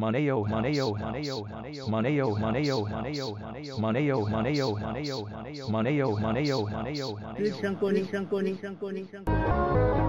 Moneo Moneo Moneo Moneo Moneo Moneo Moneo Moneo Moneo Moneo Moneo Moneo Moneo Moneo Moneo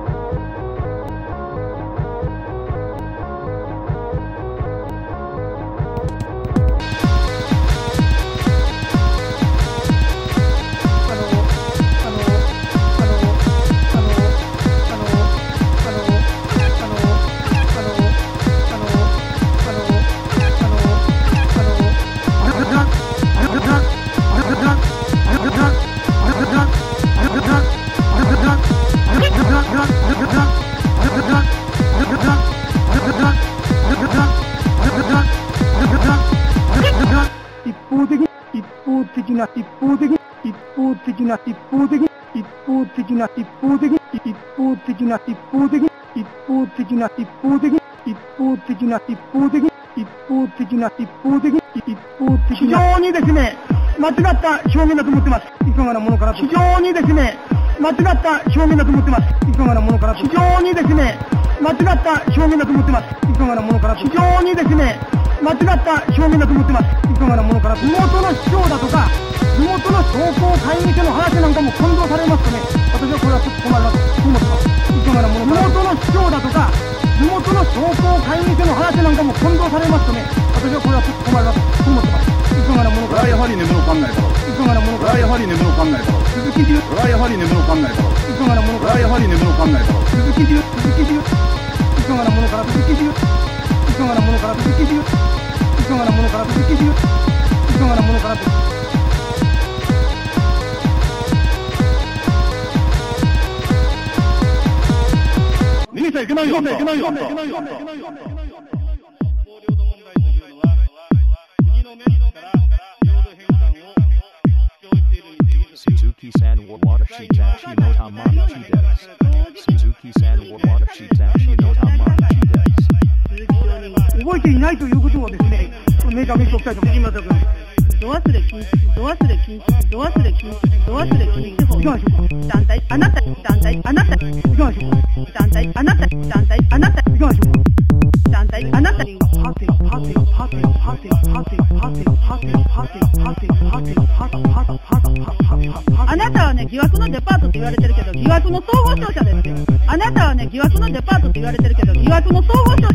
な、一方的、一方的な、一方的、一方的な、一方的、一方的な、一方的、一方的な、一方的、一方的な、一方的、一方的な、一方的、一方的非常にですね、間違った表現だと思ってます。いかがなものかなと。非常にですね、間違った表現だと思ってます。いかがなものかなと。非常にですね、間違った表現だと思ってます。いかがなものかなと。非常にですね、間違った表現だと思ってます。いかがなものかなと。地元の市長だとか、地元の商工会議所の話なんかも混同されますとね、私はこれはちょっと困るなと思ってます？いかがなものかなと。地元の市長だとか、地元の商工会議所の話なんかも混同されますとね、私はこれはちょっと困るなと思ってます？いかがなものかなと。これはやはり眠のかんないかがなものかなこれはやはり眠のかんないだろう。鈴木流、いこれはやはり眠のかんない。かがなものかなこれはやはり眠のかんないだろう。鈴木流、鈴木流、いかがなものかな鈴木流、いかがなものからといかがなものからといかがなものからとちゃいけないよ、いけない、いけないよ。Suzuki San Wawada Shitachi no Tamaki Des. Suzuki San Wawada Shitachi no 人覚えていないということをですね、明確にしておきたいと思います。藤本君度忘れ禁止度忘れ禁止度忘れ禁止度忘れ禁止法いかがでしょうか団体あなた団体あなたいかがでしょうか団体あなた団体あなたいかがでしょうか団体あなたはてはてはてはてはてはてはてはてはてはてはてはてはてはてはてあなたはね、疑惑のデパートって言われてるけど、疑惑の総合商社ですよ。あなたはね、疑惑のデパートって言われてるけど、疑惑の総合商社ですよ。あなたはね、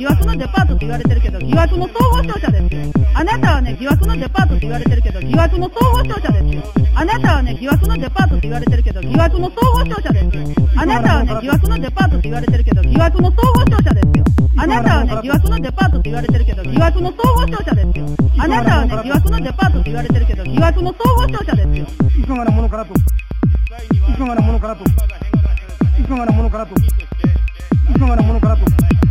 疑惑のデパートって言われてるけど、疑惑の総合商社ですよ。あなたはね、疑惑のデパートって言われてるけど、疑惑の総合商社ですよ。あなたはね、疑惑のデパートって言われてるけど、疑惑の総合商社ですよ。あなたはね、疑惑のデパートって言われてるけど、疑惑の総合商社ですよ。あなたはね、疑惑のデパートって言われてるけど、疑惑の総合商社ですよ。あなたはね、疑惑のデパートって言われてるけど、疑惑の総合商社ですよ。いかがなものかなと。いかがなものかなと。いかがなものかなと。いかがなものかなと。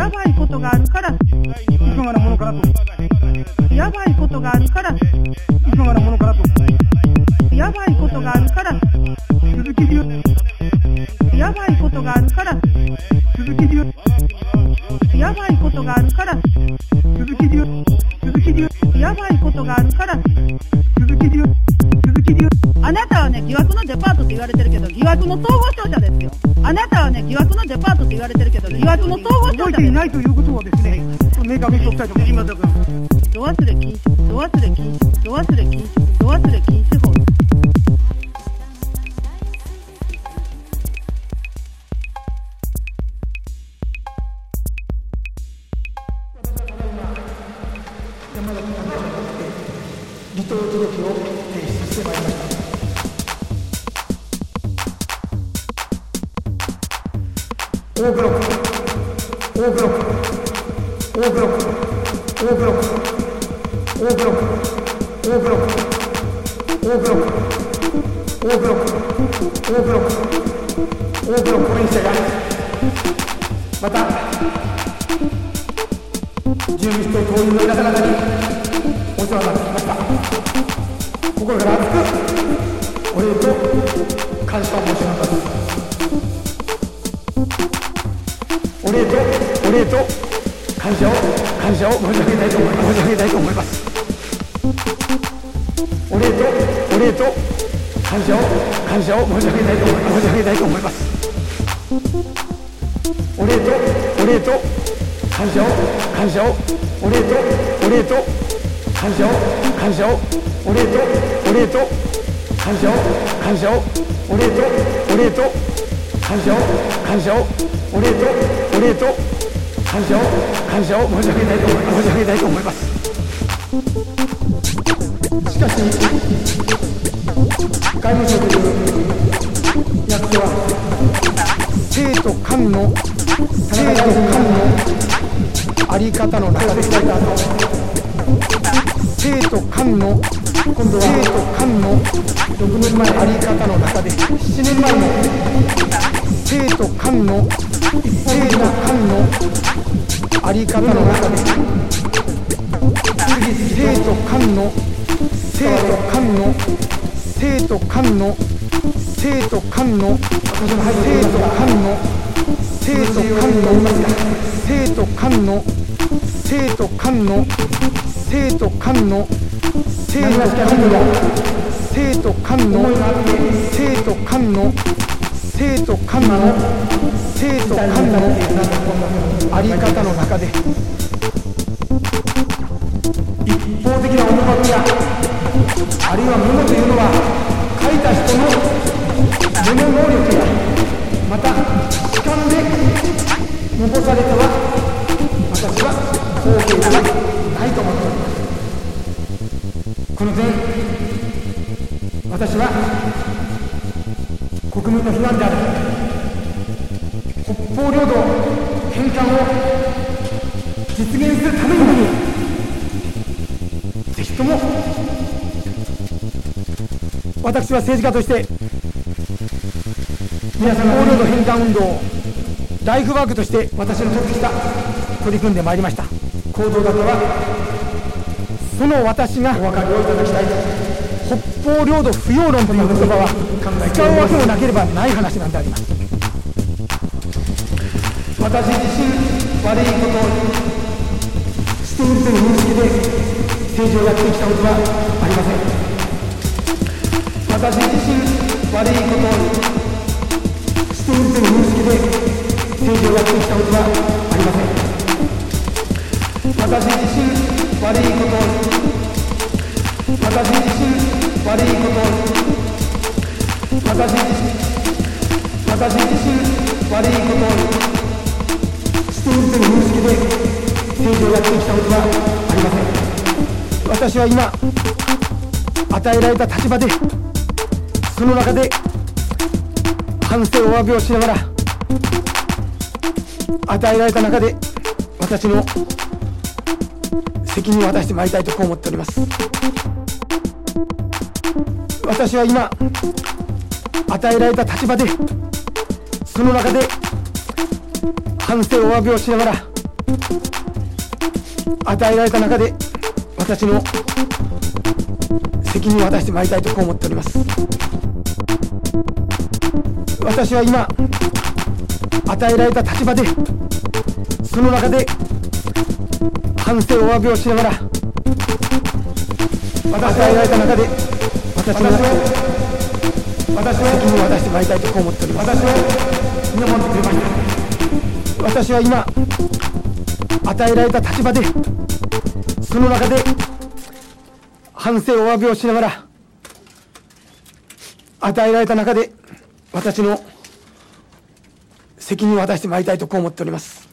やばいことがあるから、いかがなものかなと。やば、い惑のデパートって言われてるけど、疑惑の総合商社ですよ。あなたはね、疑惑のデパートって言われてるけど、疑惑の総合商社です。覚えていないということをですね、明確にしておきたいと思います。度忘れ禁止度忘れ禁止度忘れ禁止度忘れ禁止法離党届を提出してまいりました。ック、大ブロック、これに従い、また、自由民主党党員の皆様方にお世話になってきました。心から熱く謝を申し上げたいと思います申し上げたいと思いますお礼とお礼と感謝を感謝を申し上げたいと思います申し上げたいと思いますお礼とお礼と感謝を感謝をお礼とお礼と感謝を感謝をお礼とお礼と感謝を感謝をお礼とお礼と感謝を感謝をお礼とお礼と感謝を感謝を申し上げたいと思います。申し上げたいと思いますしかし外務省という役所は生と官の生と官のあり方の中で生と官の今度は生と官の6年前あり方の中で7年前の生と官の生と官のあり方の中で生と官の生と官の生と官の生と官の生と官の生と官の生と官の生と官の生と官の生と官の生と官の生と官の生と官の生と官のあり方の中で一方的な思惑やあるいはメモというのは書いた人のメモ能力やまた主観で残されては私は政治家として皆さんの領土返還運動をライフワークとして私の取ってきた取り組んでまいりました。行動だけはその私がお分かりをいただきたい北方領土不要論という言葉は使うわけもなければない話なんであります。私自身悪いことをしているという認識で政治をやってきたことはありません。私自身悪いことをしているという認識で政治をやってきたことはありません私自身悪いことを私自身悪いことを私自身私自身悪いことをしているという認識で政治をやってきたことはありません私は今与えられた立場でその中で反省お詫びをしながら与えられた中で私の責任を果たしてまいりたいとこう思っております。私は今与えられた立場でその中で反省お詫びをしながら与えられた中で私の責任を果たしてまいりたいとこう思っております。私は今与えられた立場でその中で反省お詫びをしながら与えられた中で私の私の責任を果たしてまいりたいとこう思っております。私を見守ってくれました。私は今与えられた立場でその中で反省お詫びをしながら与えられた中で私の責任を果たしてまいりたいとこう思っております。